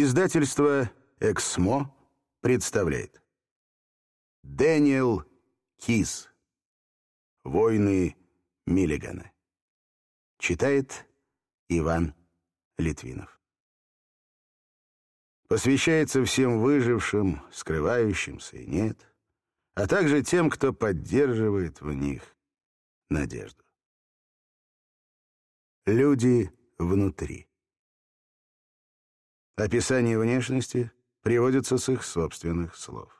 Издательство «Эксмо» представляет Дэниел Кис «Войны Миллигана» Читает Иван Литвинов Посвящается всем выжившим, скрывающимся и нет, а также тем, кто поддерживает в них надежду. Люди внутри. Описание внешности приводится с их собственных слов.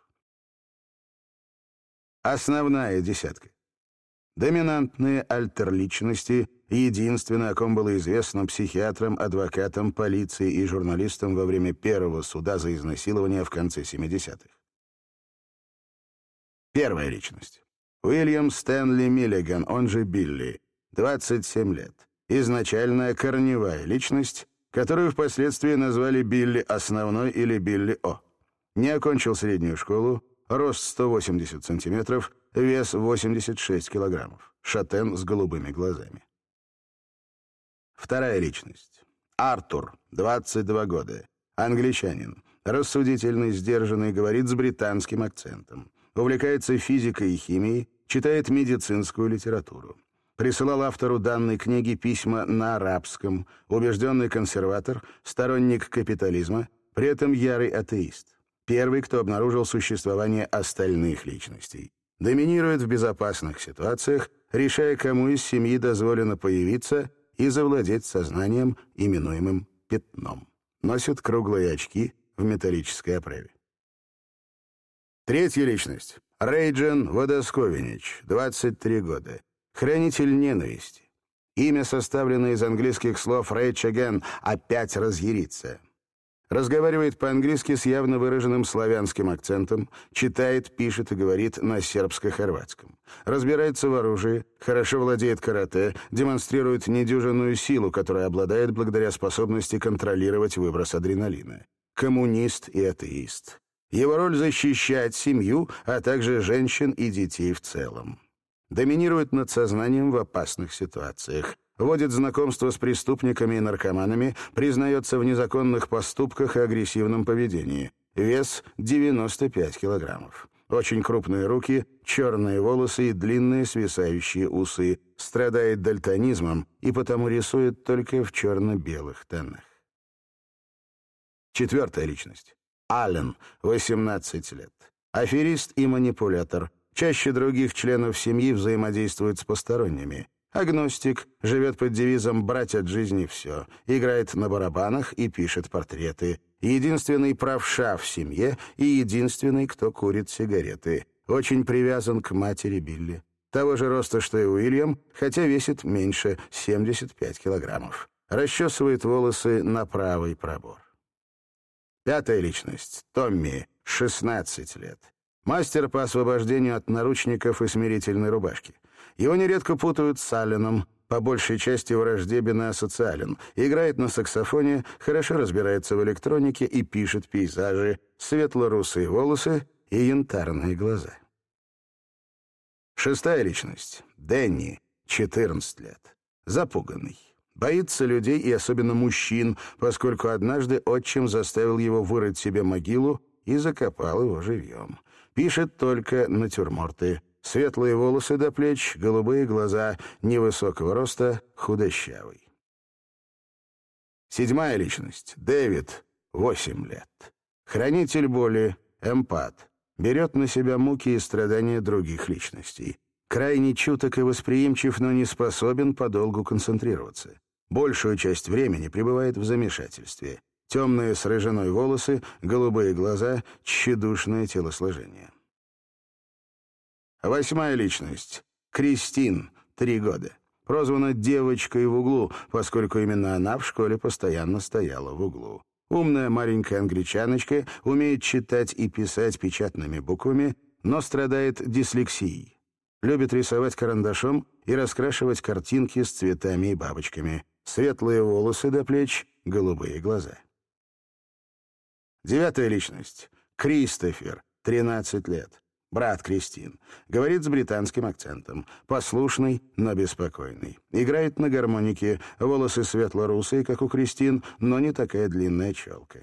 Основная десятка. Доминантные альтерличности — единственное, о ком было известно психиатрам, адвокатам, полиции и журналистам во время первого суда за изнасилование в конце 70-х. Первая личность. Уильям Стэнли Миллиган, он же Билли, 27 лет. Изначальная корневая личность, которую впоследствии назвали Билли Основной или Билли О. Не окончил среднюю школу, рост 180 сантиметров, вес 86 килограммов, шатен с голубыми глазами. Вторая личность. Артур, 22 года, англичанин, рассудительный, сдержанный, говорит с британским акцентом, увлекается физикой и химией, читает медицинскую литературу присылал автору данной книги письма на арабском, убежденный консерватор, сторонник капитализма, при этом ярый атеист. Первый, кто обнаружил существование остальных личностей. Доминирует в безопасных ситуациях, решая, кому из семьи дозволено появиться и завладеть сознанием, именуемым пятном. Носит круглые очки в металлической оправе. Третья личность. Рейджен Водосковинич, 23 года. Хранитель ненависти. Имя составлено из английских слов «rage again» — «опять разъяриться». Разговаривает по-английски с явно выраженным славянским акцентом, читает, пишет и говорит на сербско-хорватском. Разбирается в оружии, хорошо владеет карате, демонстрирует недюжинную силу, которая обладает благодаря способности контролировать выброс адреналина. Коммунист и атеист. Его роль — защищать семью, а также женщин и детей в целом доминирует над сознанием в опасных ситуациях, водит знакомство с преступниками и наркоманами, признается в незаконных поступках и агрессивном поведении. Вес 95 килограммов. Очень крупные руки, черные волосы и длинные свисающие усы. Страдает дальтонизмом и потому рисует только в черно-белых тонах. Четвертая личность. Аллен, 18 лет. Аферист и манипулятор чаще других членов семьи взаимодействует с посторонними. Агностик, живет под девизом «брать от жизни все», играет на барабанах и пишет портреты. Единственный правша в семье и единственный, кто курит сигареты. Очень привязан к матери Билли. Того же роста, что и Уильям, хотя весит меньше 75 килограммов. Расчесывает волосы на правый пробор. Пятая личность. Томми, 16 лет. Мастер по освобождению от наручников и смирительной рубашки. Его нередко путают с Алленом, по большей части враждебен и асоциален, играет на саксофоне, хорошо разбирается в электронике и пишет пейзажи, светло-русые волосы и янтарные глаза. Шестая личность. Дэнни, 14 лет. Запуганный. Боится людей и особенно мужчин, поскольку однажды отчим заставил его вырыть себе могилу и закопал его живьем. Пишет только натюрморты. Светлые волосы до плеч, голубые глаза, невысокого роста, худощавый. Седьмая личность. Дэвид, восемь лет. Хранитель боли, эмпат. Берет на себя муки и страдания других личностей. Крайне чуток и восприимчив, но не способен подолгу концентрироваться. Большую часть времени пребывает в замешательстве. Темные с рыжиной волосы, голубые глаза, тщедушное телосложение. Восьмая личность. Кристин, три года. Прозвана «девочкой в углу», поскольку именно она в школе постоянно стояла в углу. Умная маленькая англичаночка, умеет читать и писать печатными буквами, но страдает дислексией. Любит рисовать карандашом и раскрашивать картинки с цветами и бабочками. Светлые волосы до плеч, голубые глаза. Девятая личность. Кристофер, 13 лет. Брат Кристин. Говорит с британским акцентом. Послушный, но беспокойный. Играет на гармонике. Волосы светло-русые, как у Кристин, но не такая длинная челка.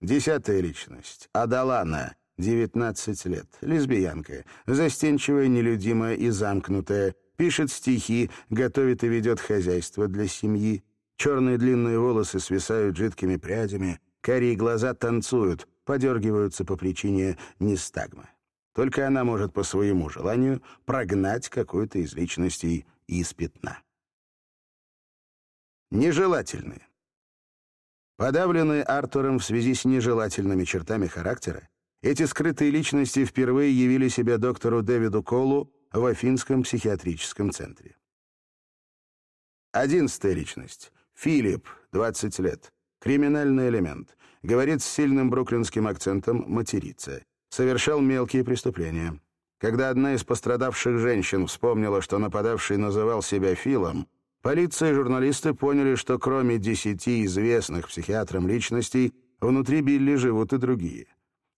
Десятая личность. Адалана. 19 лет. Лесбиянка. Застенчивая, нелюдимая и замкнутая. Пишет стихи, готовит и ведет хозяйство для семьи. Черные длинные волосы свисают жидкими прядями. Карие глаза танцуют, подергиваются по причине нестагмы. Только она может по своему желанию прогнать какую-то из личностей из пятна. Нежелательные. Подавленные Артуром в связи с нежелательными чертами характера, эти скрытые личности впервые явили себя доктору Дэвиду Колу в Афинском психиатрическом центре. Одиннадцатая личность. Филипп, 20 лет. Криминальный элемент. Говорит с сильным бруклинским акцентом, матерится. Совершал мелкие преступления. Когда одна из пострадавших женщин вспомнила, что нападавший называл себя Филом, полиция и журналисты поняли, что кроме десяти известных психиатрам личностей, внутри Билли живут и другие.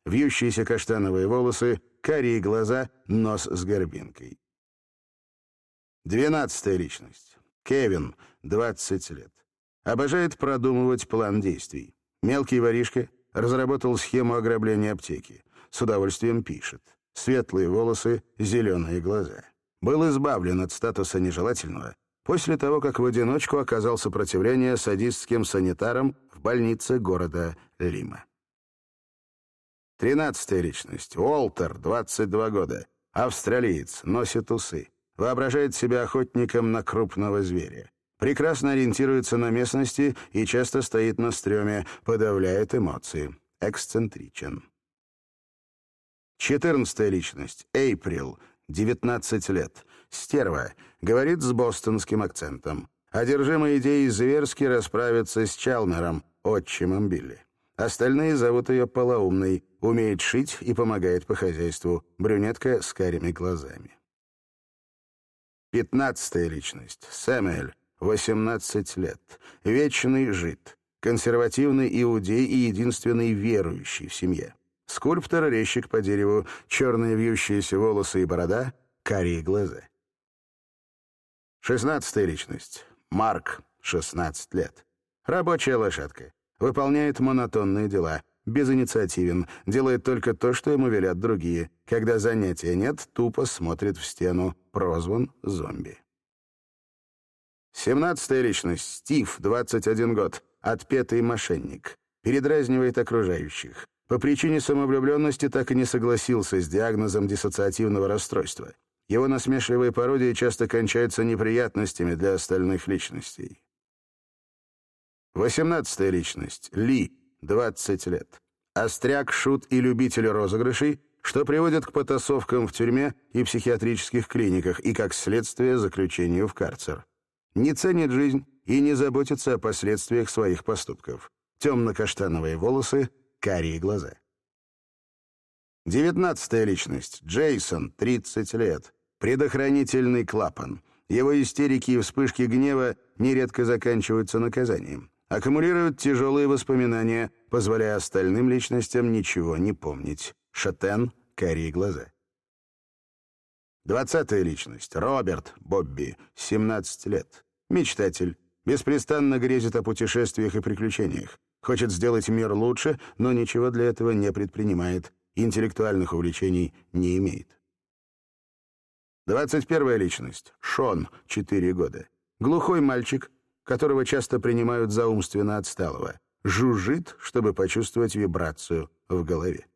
Вьющиеся каштановые волосы, карие глаза, нос с горбинкой. Двенадцатая личность. Кевин, 20 лет. Обожает продумывать план действий. Мелкий воришка разработал схему ограбления аптеки. С удовольствием пишет. Светлые волосы, зеленые глаза. Был избавлен от статуса нежелательного после того, как в одиночку оказал сопротивление садистским санитарам в больнице города Лима. Тринадцатая личность. Уолтер, 22 года. Австралиец, носит усы. Воображает себя охотником на крупного зверя. Прекрасно ориентируется на местности и часто стоит на стреме, подавляет эмоции. Эксцентричен. Четырнадцатая личность. Эйприл. 19 лет. Стерва. Говорит с бостонским акцентом. Одержимая идеей зверски расправиться с Чалмером, отчимом Билли. Остальные зовут ее полоумной, умеет шить и помогает по хозяйству. Брюнетка с карими глазами. Пятнадцатая личность. Сэмюэль. 18 лет. Вечный жид. Консервативный иудей и единственный верующий в семье. Скульптор, резчик по дереву, черные вьющиеся волосы и борода, карие глаза. Шестнадцатая личность. Марк, 16 лет. Рабочая лошадка. Выполняет монотонные дела. Безинициативен. Делает только то, что ему велят другие. Когда занятия нет, тупо смотрит в стену. Прозван зомби. Семнадцатая личность. Стив, 21 год. Отпетый мошенник. Передразнивает окружающих. По причине самовлюбленности так и не согласился с диагнозом диссоциативного расстройства. Его насмешливые пародии часто кончаются неприятностями для остальных личностей. Восемнадцатая личность. Ли, 20 лет. Остряк, шут и любитель розыгрышей, что приводит к потасовкам в тюрьме и психиатрических клиниках и, как следствие, заключению в карцер не ценит жизнь и не заботится о последствиях своих поступков. Темно-каштановые волосы, карие глаза. Девятнадцатая личность. Джейсон, 30 лет. Предохранительный клапан. Его истерики и вспышки гнева нередко заканчиваются наказанием. Аккумулируют тяжелые воспоминания, позволяя остальным личностям ничего не помнить. Шатен, карие глаза. Двадцатая личность. Роберт Бобби, 17 лет. Мечтатель. Беспрестанно грезит о путешествиях и приключениях. Хочет сделать мир лучше, но ничего для этого не предпринимает. Интеллектуальных увлечений не имеет. Двадцать первая личность. Шон, 4 года. Глухой мальчик, которого часто принимают за умственно отсталого. Жужжит, чтобы почувствовать вибрацию в голове.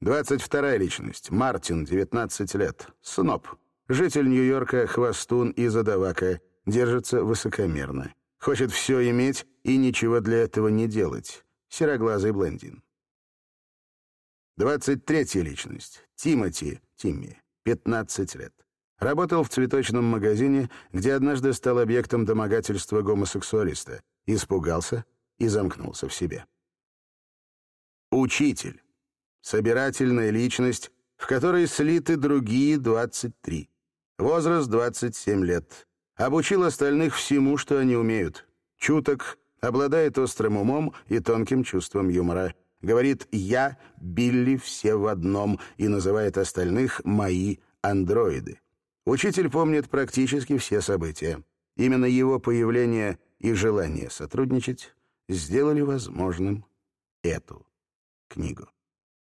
Двадцать вторая личность. Мартин, 19 лет. Сноб. Житель Нью-Йорка, хвостун и задавака. Держится высокомерно. Хочет все иметь и ничего для этого не делать. Сероглазый блондин. Двадцать третья личность. Тимоти, Тимми, 15 лет. Работал в цветочном магазине, где однажды стал объектом домогательства гомосексуалиста. Испугался и замкнулся в себе. Учитель собирательная личность, в которой слиты другие 23. Возраст 27 лет. Обучил остальных всему, что они умеют. Чуток, обладает острым умом и тонким чувством юмора. Говорит «я, Билли, все в одном» и называет остальных «мои андроиды». Учитель помнит практически все события. Именно его появление и желание сотрудничать сделали возможным эту книгу.